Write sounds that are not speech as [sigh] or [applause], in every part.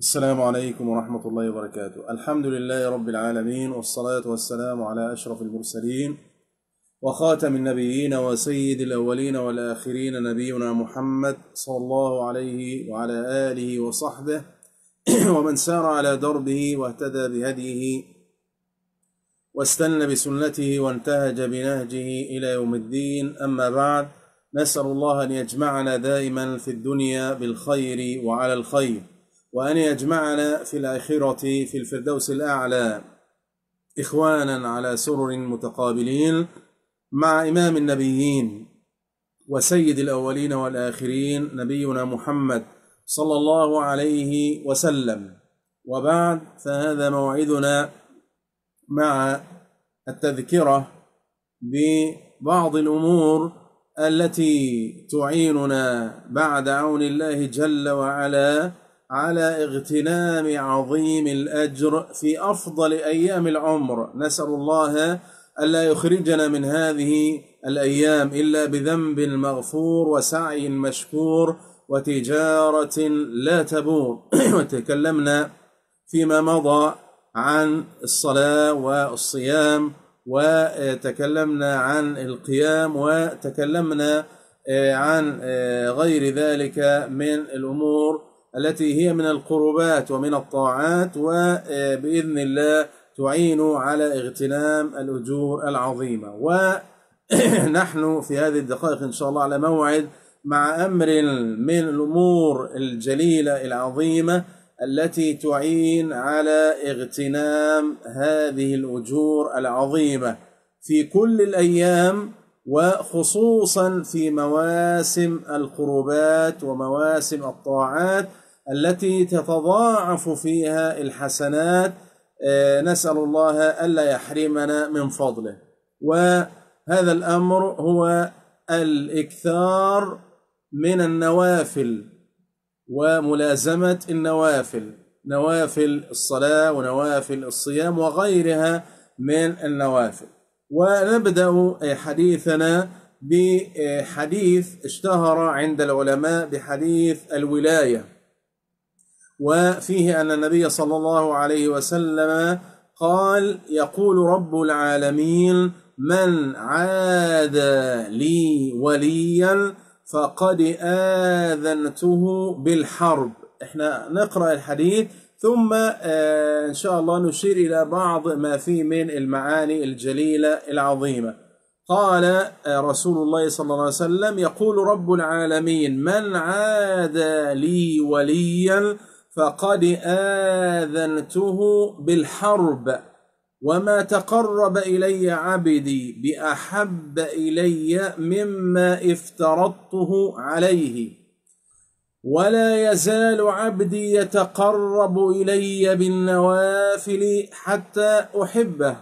السلام عليكم ورحمة الله وبركاته. الحمد لله رب العالمين والصلاة والسلام على أشرف المرسلين وخاتم النبيين وسيد الأولين والآخرين نبينا محمد صلى الله عليه وعلى آله وصحبه [clears throat] ومن سار على دربه واهتدى بهديه واستنى بسنته وانتهج بنهجه إلى يوم الدين. أما بعد نسأل الله أن يجمعنا دائما في الدنيا بالخير وعلى الخير. وأن يجمعنا في الآخرة في الفردوس الأعلى إخوانا على سرر متقابلين مع إمام النبيين وسيد الأولين والآخرين نبينا محمد صلى الله عليه وسلم. وبعد فهذا موعدنا مع التذكرة ببعض الأمور التي تعيننا بعد عون الله جل وعلا على اغتنام عظيم الأجر في أفضل أيام العمر. نسأل الله ألا يخرجنا من هذه الأيام إلا بذنب مغفور وسعي مشكور وتجارة لا تبور. [clears throat] وتكلمنا فيما مضى عن الصلاة والصيام وتكلمنا عن القيام وتكلمنا عن غير ذلك من الأمور. التي هي من القربات ومن الطاعات وبإذن الله تعين على اغتنام الأجور العظيمة. ونحن في هذه الدقائق إن شاء الله على موعد مع أمر من الأمور الجليلة العظيمة التي تعين على اغتنام هذه الأجور العظيمة في كل الأيام وخصوصا في مواسم القربات ومواسم الطاعات. التي تتضاعف فيها الحسنات نسأل الله ألا يحرمنا من فضله. وهذا الأمر هو الإكثار من النوافل وملازمة النوافل نوافل الصلاة ونوافل الصيام وغيرها من النوافل. ونبدأ حديثنا بحديث اشتهر عند العلماء بحديث الولاية. وفيه أن النبي صلى الله عليه وسلم قال يقول رب العالمين من عاد لي وليا فقد آذنته بالحرب. إحنا نقرأ الحديث ثم إن شاء الله نشير إلى بعض ما فيه من المعاني الجليلة العظيمة. قال رسول الله صلى الله عليه وسلم يقول رب العالمين من عاد لي وليا فقد آذنته بالحرب وما تقرب إلي عبدي بأحب إلي مما افترضته عليه ولا يزال عبدي يتقرب إلي بالنوافل حتى أحبه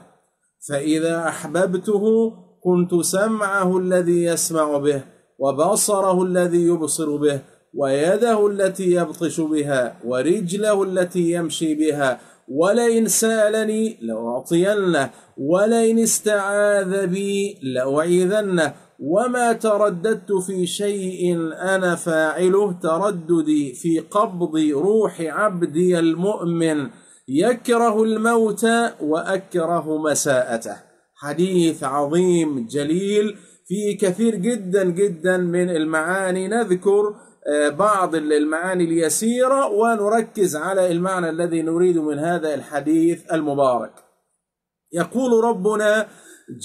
فإذا أحببته كنت سمعه الذي يسمع به وبصره الذي يبصر به ويده التي يبطش بها ورجله التي يمشي بها ولئن سألني لأعطينه ولئن استعاذ بي لأعيذنه وما ترددت في شيء أنا فاعله ترددي في قبض روح عبدي المؤمن يكره الموت وأكره مساءته. حديث عظيم جليل فيه كثير جدا جدا من المعاني نذكر بعض المعاني اليسيرة ونركز على المعنى الذي نريد من هذا الحديث المبارك. يقول ربنا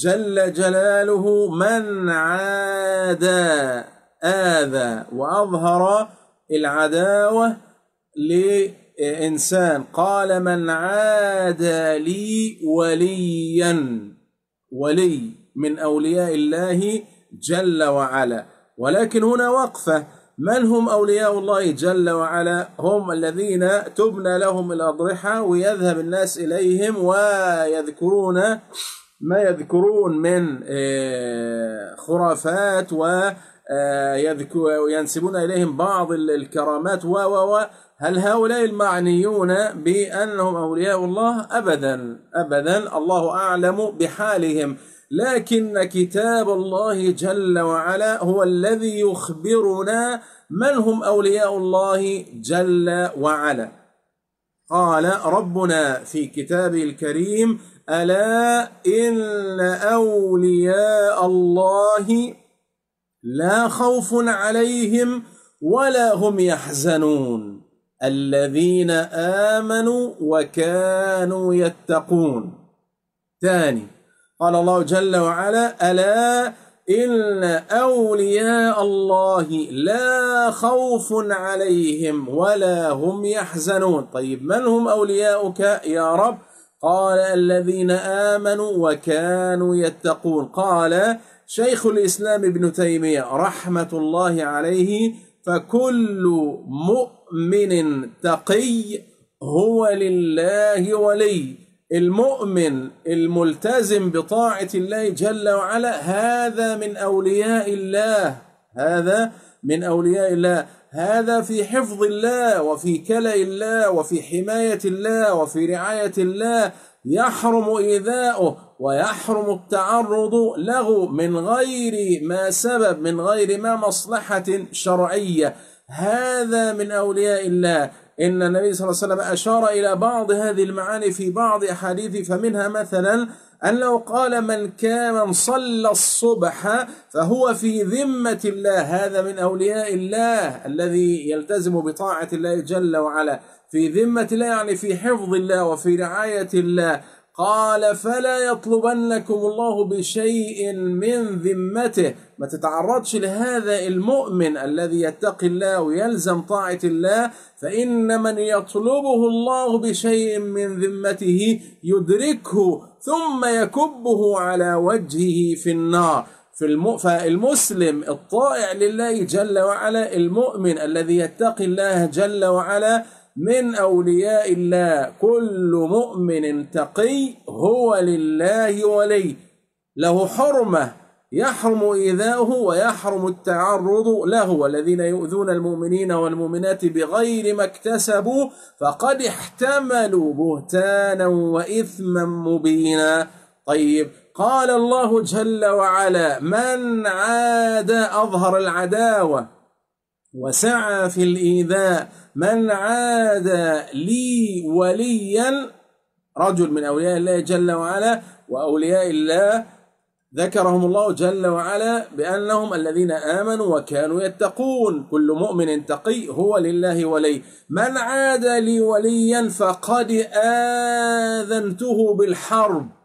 جل جلاله من عادى آذى وأظهر العداوة لإنسان قال من عادى لي وليا ولي من أولياء الله جل وعلا ولكن هنا وقفة من هم أولياء الله جل وعلا؟ هم الذين تبنى لهم الأضرحة ويذهب الناس إليهم ويذكرون ما يذكرون من خرافات وينسبون إليهم بعض الكرامات و و. هل هؤلاء المعنيون بأنهم أولياء الله؟ أبدا أبدا. الله أعلم بحالهم. لكن كتاب الله جل وعلا هو الذي يخبرنا من هم أولياء الله جل وعلا. قال ربنا في كتابه الكريم ألا إن أولياء الله لا خوف عليهم ولا هم يحزنون. الذين آمنوا وكانوا يتقون. ثاني قال الله جل وعلا ألا إن أولياء الله لا خوف عليهم ولا هم يحزنون. طيب من هم أولياؤك يا رب؟ قال الذين آمنوا وكانوا يتقون. قال شيخ الإسلام ابن تيمية رحمة الله عليه فكل مؤمن تقي هو لله ولي. المؤمن الملتزم بطاعة الله جل وعلا هذا من أولياء الله هذا من أولياء الله. هذا في حفظ الله وفي كلأ الله وفي حماية الله وفي رعاية الله. يحرم إيذاؤه ويحرم التعرض له من غير ما سبب من غير ما مصلحة شرعية. هذا من أولياء الله. إن النبي صلى الله عليه وسلم أشار إلى بعض هذه المعاني في بعض أحاديث فمنها مثلا أنه قال من كان صلى الصبح فهو في ذمة الله هذا من أولياء الله الذي يلتزم بطاعة الله جل وعلا في ذمة الله يعني في حفظ الله وفي رعاية الله. قال فلا يطلبنكم الله بشيء من ذمته. ما تتعرضش لهذا المؤمن الذي يتقي الله ويلزم طاعة الله فإن من يطلبه الله بشيء من ذمته يدركه ثم يكبه على وجهه في النار. فالمسلم الطائع لله جل وعلا المؤمن الذي يتقي الله جل وعلا من أولياء الله كل مؤمن تقي هو لله ولي. له حرمة يحرم إيذاؤه ويحرم التعرض له. والذين يؤذون المؤمنين والمؤمنات بغير ما اكتسبوا فقد احتملوا بهتانا وإثما مبينا. طيب قال الله جل وعلا من عاد أظهر العداوة وسعى في الإيذاء من عاد لي وليا رجل من أولياء الله جل وعلا وأولياء الله ذكرهم الله جل وعلا بأنهم الذين آمنوا وكانوا يتقون. كل مؤمن تقي هو لله ولي. من عاد لي وليا فقد آذنته بالحرب.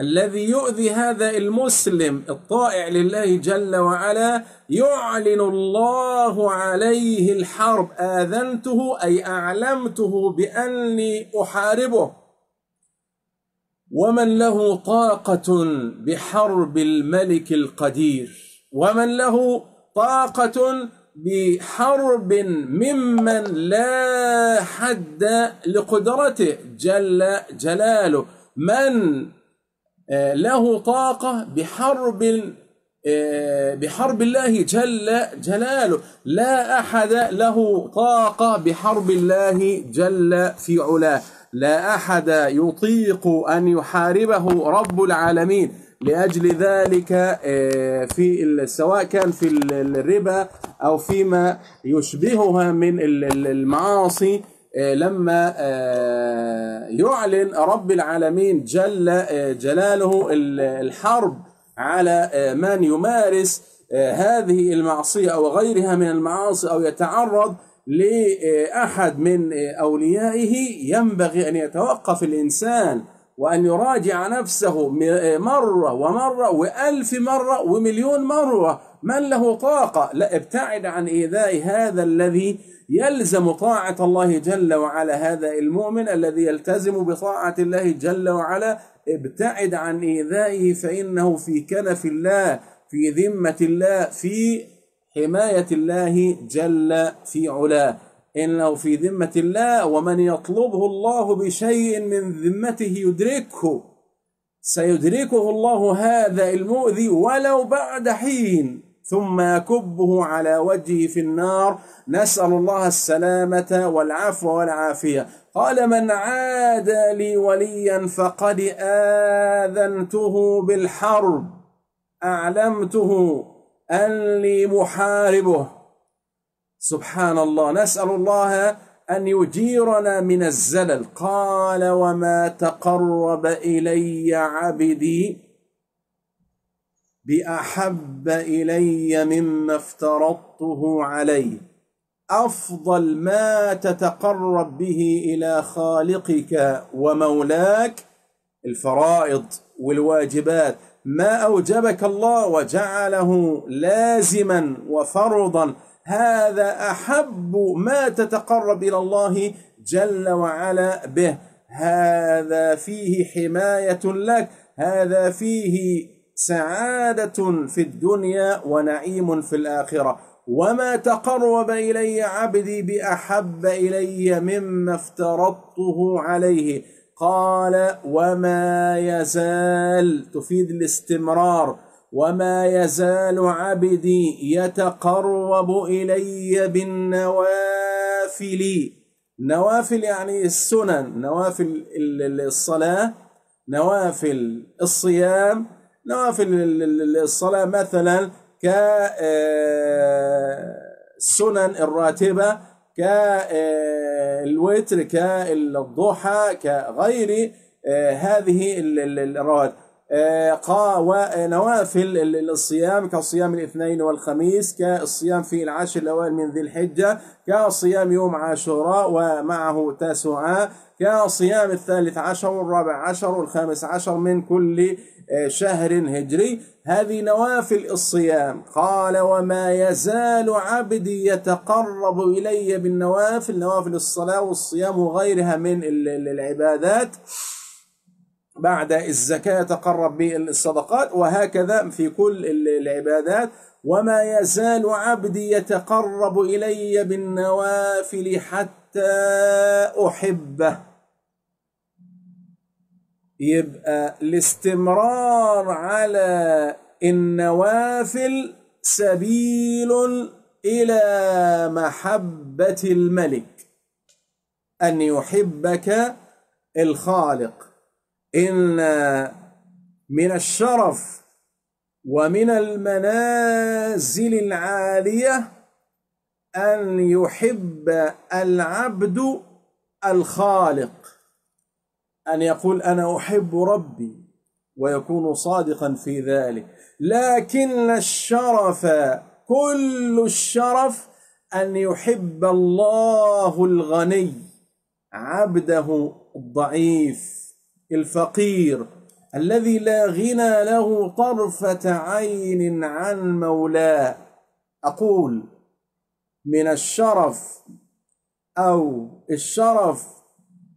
الذي يؤذي هذا المسلم الطائع لله جل وعلا يعلن الله عليه الحرب. آذنته أي أعلمته بأني أحاربه. ومن له طاقة بحرب الملك القدير. ومن له طاقة بحرب ممن لا حد لقدرته جل جلاله. من له طاقة بحرب آه، بحرب الله جل جلاله. لا أحد له طاقة بحرب الله جل في علاه. لا أحد يطيق أن يحاربه رب العالمين. لأجل ذلك آه، في سواء كان في الربا أو فيما يشبهها من المعاصي آه، لما آه، يعلن رب العالمين جل آه، جلاله الحرب على من يمارس هذه المعصية أو غيرها من المعاصي أو يتعرض لأحد من أوليائه ينبغي أن يتوقف الإنسان وأن يراجع نفسه مرة ومرة وألف مرة ومليون مرة. من له طاقة؟ لا ابتعد عن إيذاء هذا الذي يلزم طاعة الله جل وعلا هذا المؤمن الذي يلتزم بطاعة الله جل وعلا. ابتعد عن إيذائه فإنه في كنف الله في ذمة الله في حماية الله جل في علاه. إنه في ذمة الله ومن يطلبه الله بشيء من ذمته يدركه. سيدركه الله هذا المؤذي ولو بعد حين. ثم يكبه على وجهه في النار. نسأل الله السلامة والعفو والعافية. قال من عاد لي وليا فقد آذنته بالحرب. أعلمته أني محاربه. سبحان الله نسأل الله أن يجيرنا من الزلل. قال وما تقرب إلي عبدي بأحب إلي مما افترضته عليه أفضل ما تتقرب به إلى خالقك ومولاك. الفرائض والواجبات. ما أوجبك الله وجعله لازما وفرضا. هذا أحب ما تتقرب إلى الله جل وعلا به. هذا فيه حماية لك. هذا فيه سعادة في الدنيا ونعيم في الآخرة. وما تقرب إلي عبدي بأحب إلي مما افترضته عليه. قال وما يزال تفيد الاستمرار وما يزال عبدي يتقرب إلي بالنوافل. نوافل يعني السنن نوافل الصلاة نوافل الصيام نوافل الصلاة مثلا كالسنن آه، الراتبة كالوتر كالضحى كغير آه، هذه الرواتب. آه، ونوافل الصيام كصيام الاثنين والخميس كالصيام في العشر الأوائل من ذي الحجة كصيام يوم عاشوراء ومعه تاسوعاء كصيام الثالث عشر والرابع عشر والخامس عشر من كل آه، شهر هجري هذه نوافل الصيام. قال وما يزال عبدي يتقرب إلي بالنوافل نوافل الصلاة والصيام وغيرها من العبادات. بعد الزكاة يتقرب بالصدقات وهكذا في كل العبادات. وما يزال عبدي يتقرب إلي بالنوافل حتى أحبه. يبقى الاستمرار على النوافل سبيل إلى محبة الملك أن يحبك الخالق. إن من الشرف ومن المنازل العالية أن يحب العبد الخالق. أن يقول أنا أحب ربي ويكون صادقا في ذلك. لكن الشرف كل الشرف أن يحب الله الغني عبده الضعيف الفقير الذي لا غنى له طرفة عين عن مولاه. أقول من الشرف أو الشرف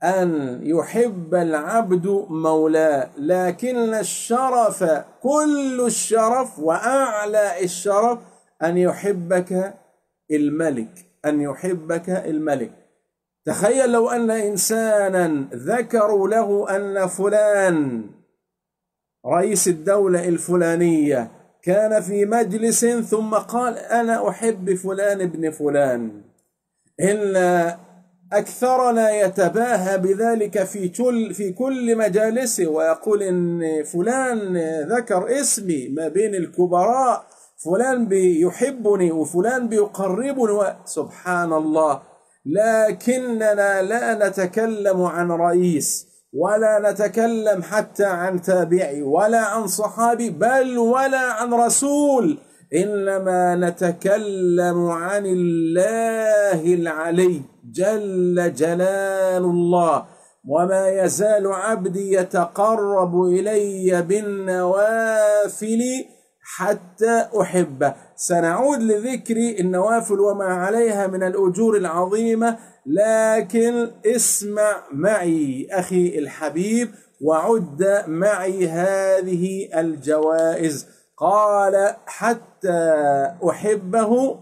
أن يحب العبد مولاه لكن الشرف كل الشرف وأعلى الشرف أن يحبك الملك أن يحبك الملك. تخيل لو أن إنسانا ذكروا له أن فلان رئيس الدولة الفلانية كان في مجلس ثم قال أنا أحب فلان ابن فلان. إلا أكثرنا يتباهى بذلك في كل في كل مجالسه ويقول إن فلان ذكر اسمي ما بين الكبراء فلان بيحبني وفلان بيقربني سبحان الله. لكننا لا نتكلم عن رئيس ولا نتكلم حتى عن تابعي ولا عن صحابي بل ولا عن رسول. إنما نتكلم عن الله العلي. جل جلال الله وما يزال عبدي يتقرب إلي بالنوافل حتى أحبه. سنعود لذكر النوافل وما عليها من الأجور العظيمة لكن اسمع معي أخي الحبيب وعد معي هذه الجوائز. قال حتى أحبه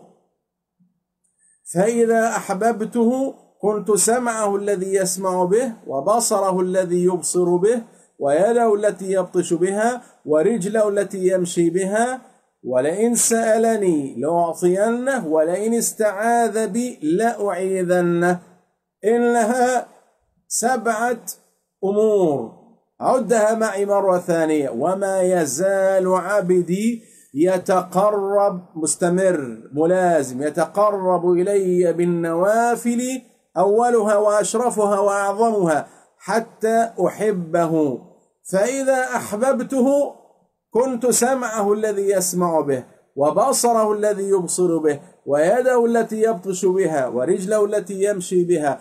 فإذا أحببته كنت سمعه الذي يسمع به وبصره الذي يبصر به ويده التي يبطش بها ورجله التي يمشي بها ولئن سألني لأعطينه ولئن استعاذ بي لأعيذنه. إنها سبعة أمور. عدها معي مرة ثانية. وما يزال عبدي يتقرب مستمر ملازم يتقرب إلي بالنوافل أولها وأشرفها وأعظمها حتى أحبه. فإذا أحببته كنت سمعه الذي يسمع به وبصره الذي يبصر به ويده التي يبطش بها ورجله التي يمشي بها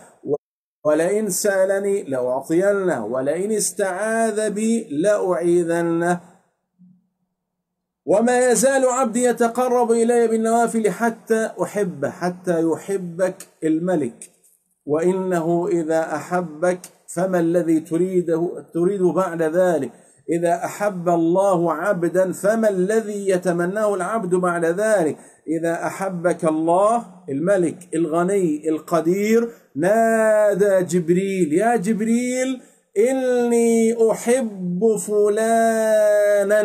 ولئن سألني لأعطينه ولئن استعاذ بي لأعيذنه. وما يزال عبدي يتقرب إلي بالنوافل حتى أحبه حتى يحبك الملك. وإنه إذا أحبك فما الذي تريده تريد بعد ذلك؟ إذا أحب الله عبدا فما الذي يتمناه العبد بعد ذلك؟ إذا أحبك الله الملك الغني القدير نادى جبريل يا جبريل إني أحب فلانا.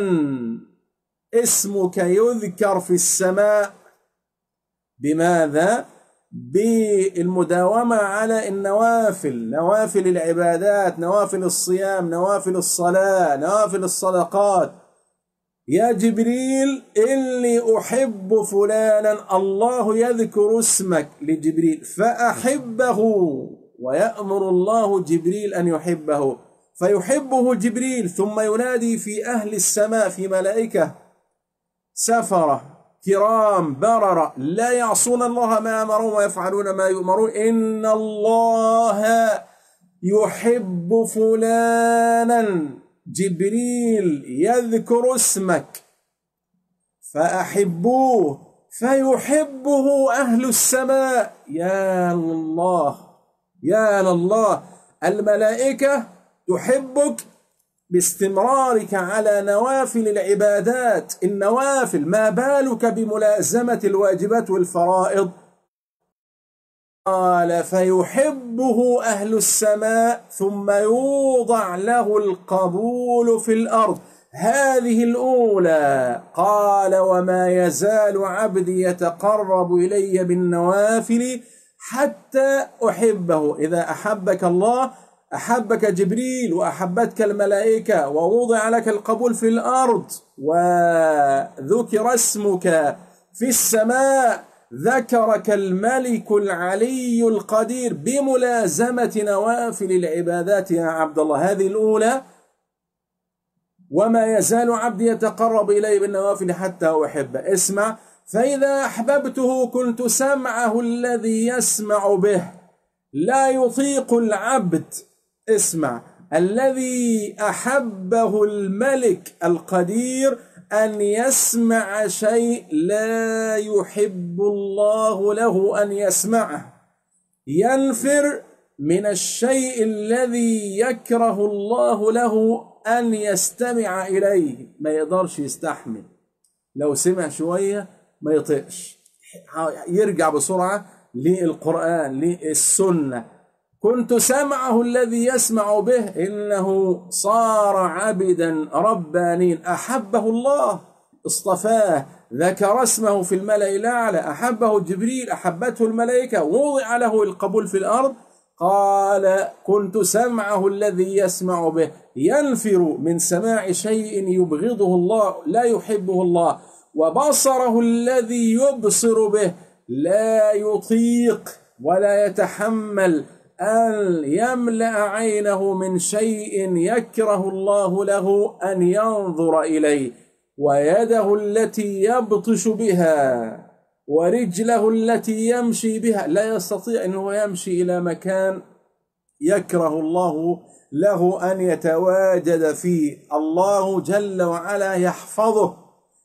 اسمك يذكر في السماء بماذا؟ بالمداومة على النوافل نوافل العبادات نوافل الصيام نوافل الصلاة نوافل الصدقات يا جبريل إني أحب فلانا الله يذكر اسمك لجبريل فأحبه ويأمر الله جبريل أن يحبه فيحبه جبريل ثم ينادي في أهل السماء في ملائكة سفرة كرام بررة لا يعصون الله ما أمرون ويفعلون ما يؤمرون. إن الله يحب فلانا. جبريل يذكر اسمك. فأحبوه فيحبه أهل السماء. يا الله يا الله الملائكة تحبك باستمرارك على نوافل العبادات. النوافل ما بالك بملازمة الواجبات والفرائض؟ قال فيحبه أهل السماء ثم يوضع له القبول في الأرض. هذه الأولى. قال وما يزال عبدي يتقرب إلي بالنوافل حتى أحبه. إذا أحبك الله أحبك جبريل وأحبتك الملائكة ووضع لك القبول في الأرض وذكر اسمك في السماء ذكرك الملك العلي القدير بملازمة نوافل العبادات يا عبد الله. هذه الأولى. وما يزال عبدي يتقرب إلي بالنوافل حتى أحبه اسمع. فإذا أحببته كنت سمعه الذي يسمع به. لا يطيق العبد اسمع. الذي أحبه الملك القدير أن يسمع شيء لا يحب الله له أن يسمعه. ينفر من الشيء الذي يكره الله له أن يستمع إليه. ما يقدرش يستحمل. لو سمع شوية ما يطيقش. يرجع بسرعة للقرآن للسنة. كنت سمعه الذي يسمع به إنه صار عبدا ربانين. أحبه الله اصطفاه ذكر اسمه في الملأ الأعلى. أحبه جبريل أحبته الملائكة. وضع له القبول في الأرض. قال كنت سمعه الذي يسمع به. ينفر من سماع شيء يبغضه الله لا يحبه الله. وبصره الذي يبصر به لا يطيق ولا يتحمل. أن يملأ عينه من شيء يكره الله له أن ينظر إليه ويده التي يبطش بها ورجله التي يمشي بها. لا يستطيع أنه يمشي إلى مكان يكره الله له أن يتواجد فيه. الله جل وعلا يحفظه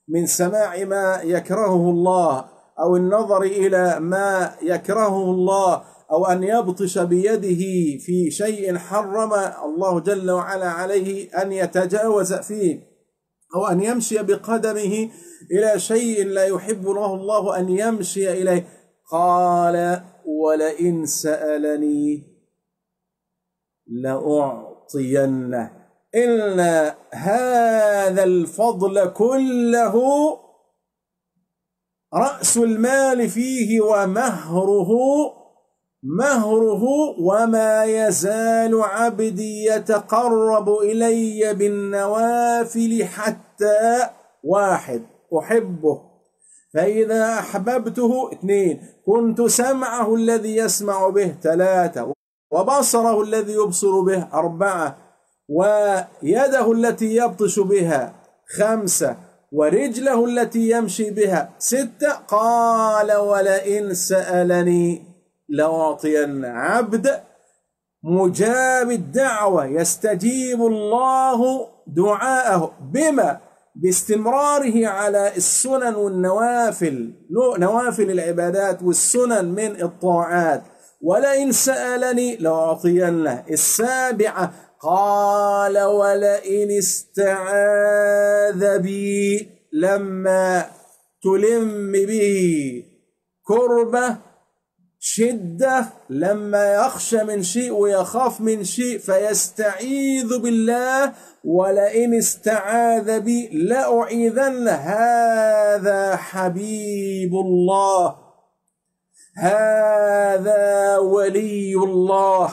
من سماع ما يكرهه الله أو النظر إلى ما يكرهه الله أو أن يبطش بيده في شيء حرم الله جل وعلا عليه أن يتجاوز فيه أو أن يمشي بقدمه إلى شيء لا يحب له الله أن يمشي إليه. قال ولئن سألني لأعطينه إن هذا الفضل كله رأس المال فيه ومهره مهره وما يزال عبدي يتقرب إلي بالنوافل حتى واحد أحبه. فإذا أحببته اثنين كنت سمعه الذي يسمع به ثلاثة وبصره الذي يبصر به أربعة ويده التي يبطش بها خمسة ورجله التي يمشي بها ستة قال ولئن سألني. لأعطين عبد مجاب الدعوة. يستجيب الله دعاءه بما؟ باستمراره على السنن والنوافل. نوافل العبادات والسنن من الطاعات. ولئن سألني لأعطينه السابعة. قال ولئن استعاذ بي لما تلم به كربة شدة لما يخشى من شيء ويخاف من شيء فيستعيذ بالله ولئن استعاذ بي لأعيذن. هذا حبيب الله. هذا ولي الله.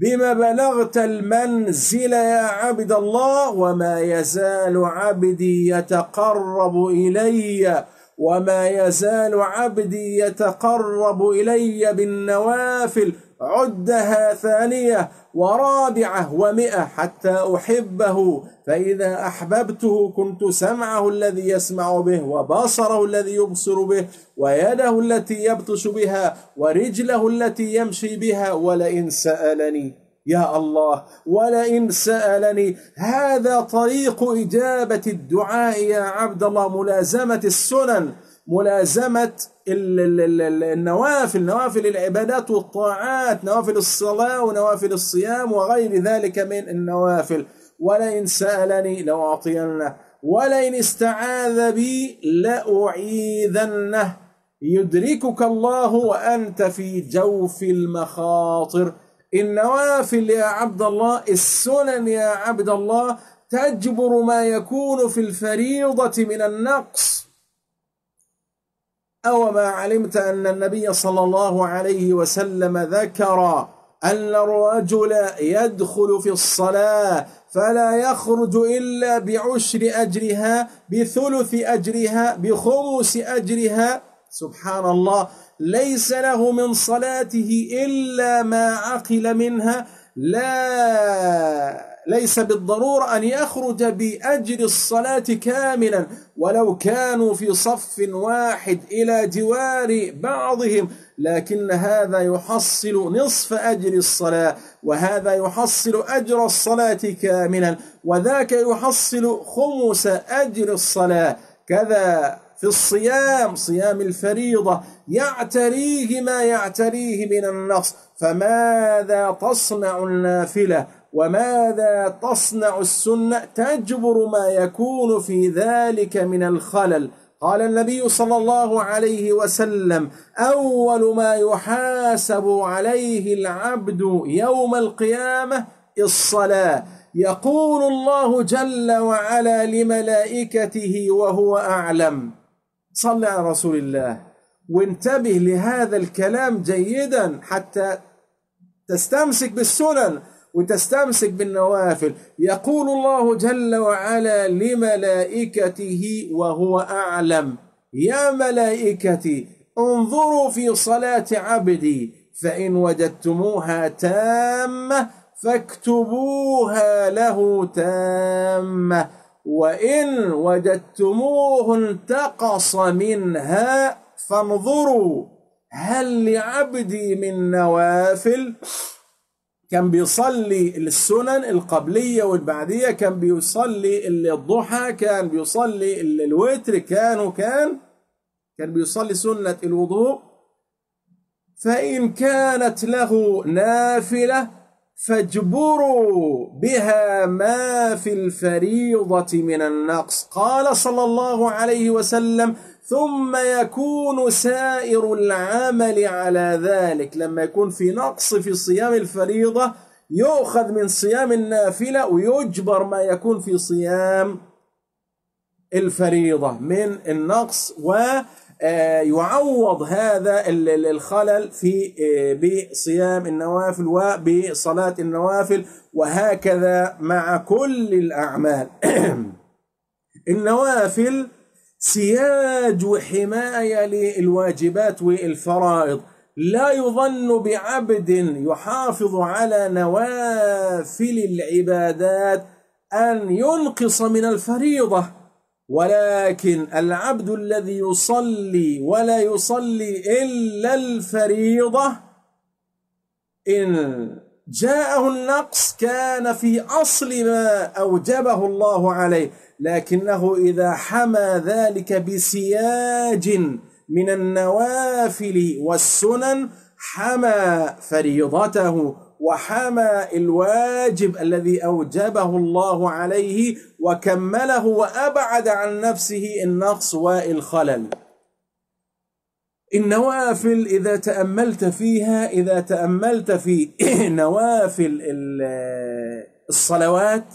بما بلغت المنزل يا عبد الله وما يزال عبدي يتقرب إلي. وما يزال عبدي يتقرب إلي بالنوافل عدها ثانية ورابعة ومئة حتى أحبه فإذا أحببته كنت سمعه الذي يسمع به وبصره الذي يبصر به ويده التي يبطش بها ورجله التي يمشي بها ولئن سألني يا الله ولئن سألني هذا طريق إجابة الدعاء يا عبد الله ملازمة السنن ملازمة النوافل نوافل العبادات والطاعات نوافل الصلاة ونوافل الصيام وغير ذلك من النوافل. ولئن سألني لأعطينه ولئن استعاذ بي لأعيذنه. يدركك الله وأنت في جوف المخاطر. النوافل يا عبد الله السنن يا عبد الله تجبر ما يكون في الفريضة من النقص. أو ما علمت أن النبي صلى الله عليه وسلم ذكر أن الرجل يدخل في الصلاة فلا يخرج إلا بعشر أجرها بثلث أجرها بخمس أجرها. سبحان الله. ليس له من صلاته إلا ما عقل منها. لا ليس بالضرورة أن يخرج بأجر الصلاة كاملا ولو كانوا في صف واحد إلى جوار بعضهم لكن هذا يحصل نصف أجر الصلاة وهذا يحصل أجر الصلاة كاملا وذاك يحصل خمس أجر الصلاة. كذا في الصيام صيام الفريضة. يعتريه ما يعتريه من النقص فماذا تصنع النافلة؟ وماذا تصنع السنة؟ تجبر ما يكون في ذلك من الخلل. قال النبي صلى الله عليه وسلم أول ما يحاسب عليه العبد يوم القيامة الصلاة. يقول الله جل وعلا لملائكته وهو أعلم صل على رسول الله. وانتبه لهذا الكلام جيدا حتى تستمسك بالسنن وتستمسك بالنوافل. يقول الله جل وعلا لملائكته وهو أعلم يا ملائكتي انظروا في صلاة عبدي فإن وجدتموها تامة فاكتبوها له تامة. وإن وجدتموه انتقص منها فانظروا هل لعبدي من نوافل؟ كان بيصلي السنن القبلية والبعدية كان بيصلي الضحى كان بيصلي الوتر كان وكان كان بيصلي سنة الوضوء. فإن كانت له نافلة فاجبروا بها ما في الفريضة من النقص. قال صلى الله عليه وسلم ثم يكون سائر العمل على ذلك. لما يكون في نقص في صيام الفريضة يؤخذ من صيام النافلة ويجبر ما يكون في صيام الفريضة من النقص ويعوض هذا الخلل في بصيام النوافل وبصلاة النوافل وهكذا مع كل الأعمال. [clears throat] النوافل سياج وحماية للواجبات والفرائض. لا يظن بعبد يحافظ على نوافل العبادات أن ينقص من الفريضة. ولكن العبد الذي يصلي ولا يصلي إلا الفريضة إن جاءه النقص كان في أصل ما أوجبه الله عليه لكنه إذا حمى ذلك بسياج من النوافل والسنن حمى فريضته وحمى الواجب الذي أوجبه الله عليه وكمله وأبعد عن نفسه النقص والخلل النوافل إذا تأملت فيها إذا تأملت في [clears throat] نوافل الصلوات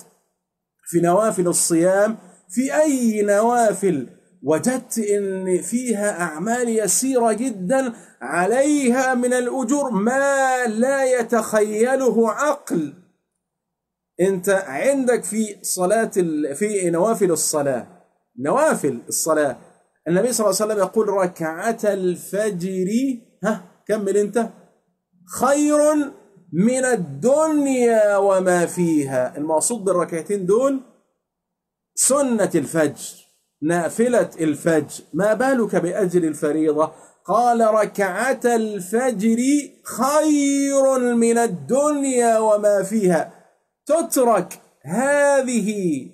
في نوافل الصيام في أي نوافل وجدت إن فيها أعمال يسيرة جدا عليها من الأجور ما لا يتخيله عقل. أنت عندك في صلاة في نوافل الصلاة. نوافل الصلاة. النبي صلى الله عليه وسلم يقول ركعة الفجر ها كمل أنت. خير من الدنيا وما فيها. المقصود بالركعتين دول سنة الفجر. نافلة الفجر ما بالك بأجر الفريضة؟ قال ركعة الفجر خير من الدنيا وما فيها. تترك هذه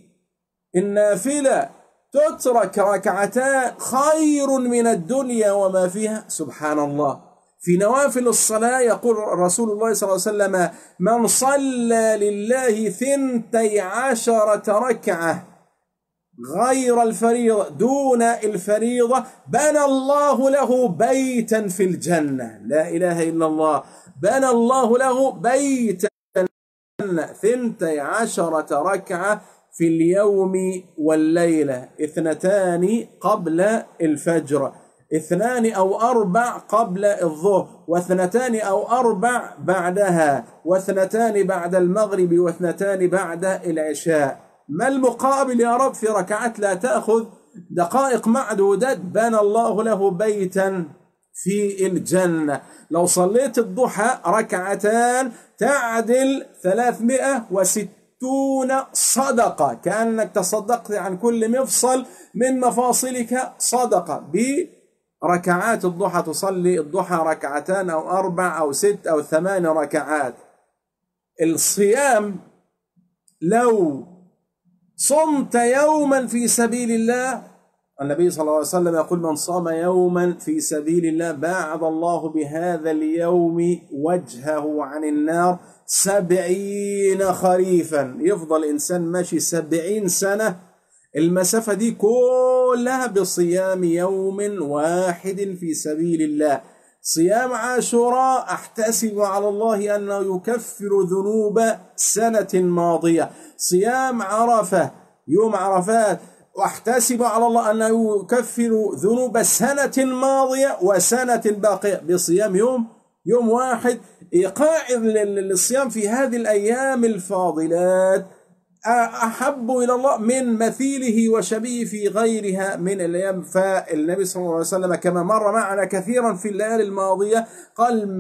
النافلة تترك ركعتان خير من الدنيا وما فيها. سبحان الله. في نوافل الصلاة يقول رسول الله صلى الله عليه وسلم من صلى لله ثنتي عشرة ركعة غير الفريضة دون الفريضة بنى الله له بيتا في الجنة. لا إله إلا الله. بنى الله له بيتا في الجنة. ثنتي عشرة ركعة في اليوم والليلة. اثنتان قبل الفجر. اثنان أو أربع قبل الظهر. واثنتان أو أربع بعدها. واثنتان بعد المغرب. واثنتان بعد العشاء. ما المقابل يا رب في ركعات لا تأخذ؟ دقائق معدودات بنى الله له بيتا في الجنة. لو صليت الضحى ركعتان تعدل 360 صدقة. كأنك تصدقت عن كل مفصل من مفاصلك صدقة. بركعات الضحى تصلي الضحى ركعتان أو أربع أو ست أو ثمان ركعات. الصيام لو صمت يوما في سبيل الله. النبي صلى الله عليه وسلم يقول من صام يوما في سبيل الله باعد الله بهذا اليوم وجهه عن النار سبعين خريفا. يفضل إنسان ماشي سبعين سنة المسافة دي كلها بصيام يوم واحد في سبيل الله. صيام عاشوراء أحتسب على الله أنه يكفر ذنوب سنة ماضية. صيام عرفة يوم عرفات واحتسب على الله أنه يكفر ذنوب سنة ماضية وسنة باقية. بصيام يوم يوم واحد إيقاع للصيام في هذه الأيام الفاضلات. أحب إلى الله من مثيله وشبيه في غيرها من الأيام فالنبي صلى الله عليه وسلم كما مر معنا كثيرا في الليالي الماضية قال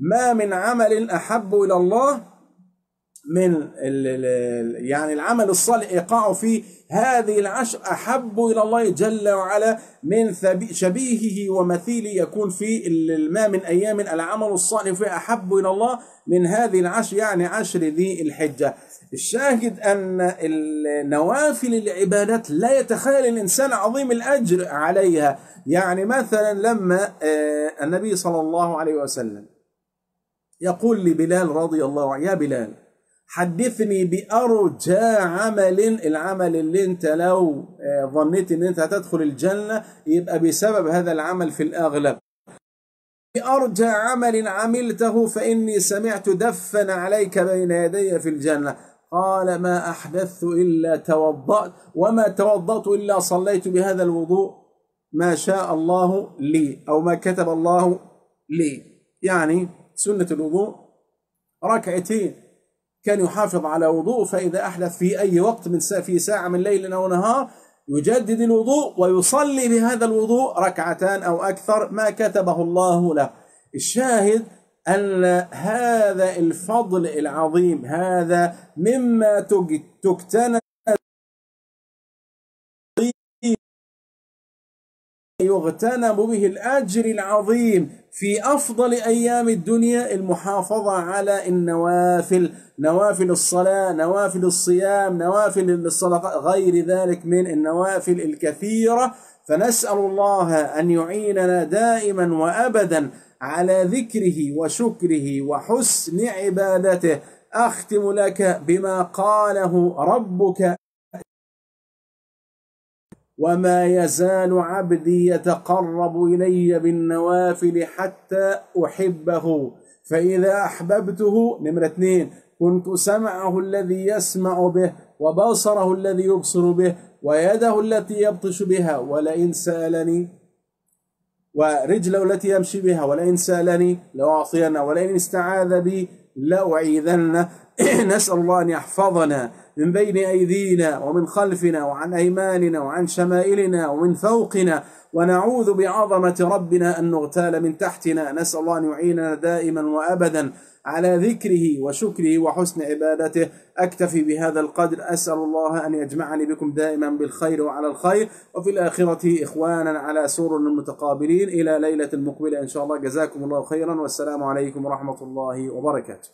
ما من عمل أحب إلى الله من يعني العمل الصالح ايقاعه في هذه العشر أحب إلى الله جل وعلا من شبيهه ومثيله يكون في ما من أيام العمل الصالح فيه أحب إلى الله من هذه العشر يعني عشر ذي الحجة. الشاهد أن نوافل العبادات لا يتخيل الإنسان عظيم الأجر عليها. يعني مثلا لما آه، النبي صلى الله عليه وسلم يقول لبلال رضي الله عنه يا بلال حدثني بأرجى عمل العمل اللي انت لو آه، ظنيت إن انت هتدخل الجنة يبقى بسبب هذا العمل في الأغلب. بأرجى عمل عملته فإني سمعت دفن عليك بين يدي في الجنة. قال ما أحدثت إلا توضأت وما توضأت إلا صليت بهذا الوضوء. ما شاء الله لي أو ما كتب الله لي. يعني سنة الوضوء ركعتين. كان يحافظ على وضوء فإذا أحدث في أي وقت من في ساعة من ليل أو نهار يجدد الوضوء ويصلي بهذا الوضوء ركعتان أو أكثر ما كتبه الله له. الشاهد أن هذا الفضل العظيم هذا مما تكتنى يغتنم به الأجر العظيم. في أفضل أيام الدنيا المحافظة على النوافل نوافل الصلاة نوافل الصيام نوافل الصلاة غير ذلك من النوافل الكثيرة. فنسأل الله أن يعيننا دائما وأبدا على ذكره وشكره وحسن عبادته. أختم لك بما قاله ربك. وما يزال عبدي يتقرب الي بالنوافل حتى احبه. فاذا احببته نمرة اثنين كنت سمعه الذي يسمع به وبصره الذي يبصر به ويده التي يبطش بها ولئن سألني ورجله التي يمشي بها ولئن سألني لأعطينه ولئن استعاذ بي لأعيذنه. نسأل الله أن يحفظنا من بين أيدينا ومن خلفنا وعن أيماننا وعن شمائلنا ومن فوقنا ونعوذ بعظمة ربنا أن نغتال من تحتنا. نسأل الله أن يعيننا دائما وأبدا على ذكره وشكره وحسن عبادته. أكتفي بهذا القدر. أسأل الله أن يجمعني بكم دائما بالخير وعلى الخير. وفي الآخرة إخوانا على سور المتقابلين إلى ليلة المقبلة إن شاء الله. جزاكم الله خيرا. والسلام عليكم ورحمة الله وبركاته.